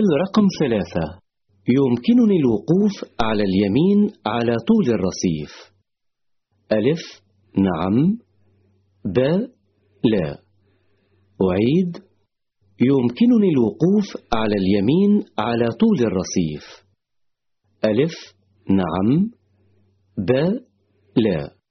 الرقم ثلاثة. يمكنني الوقوف على اليمين على طول الرصيف. ألف نعم. ب لا. أعيد. يمكنني الوقوف على اليمين على طول الرصيف. ألف نعم. ب لا.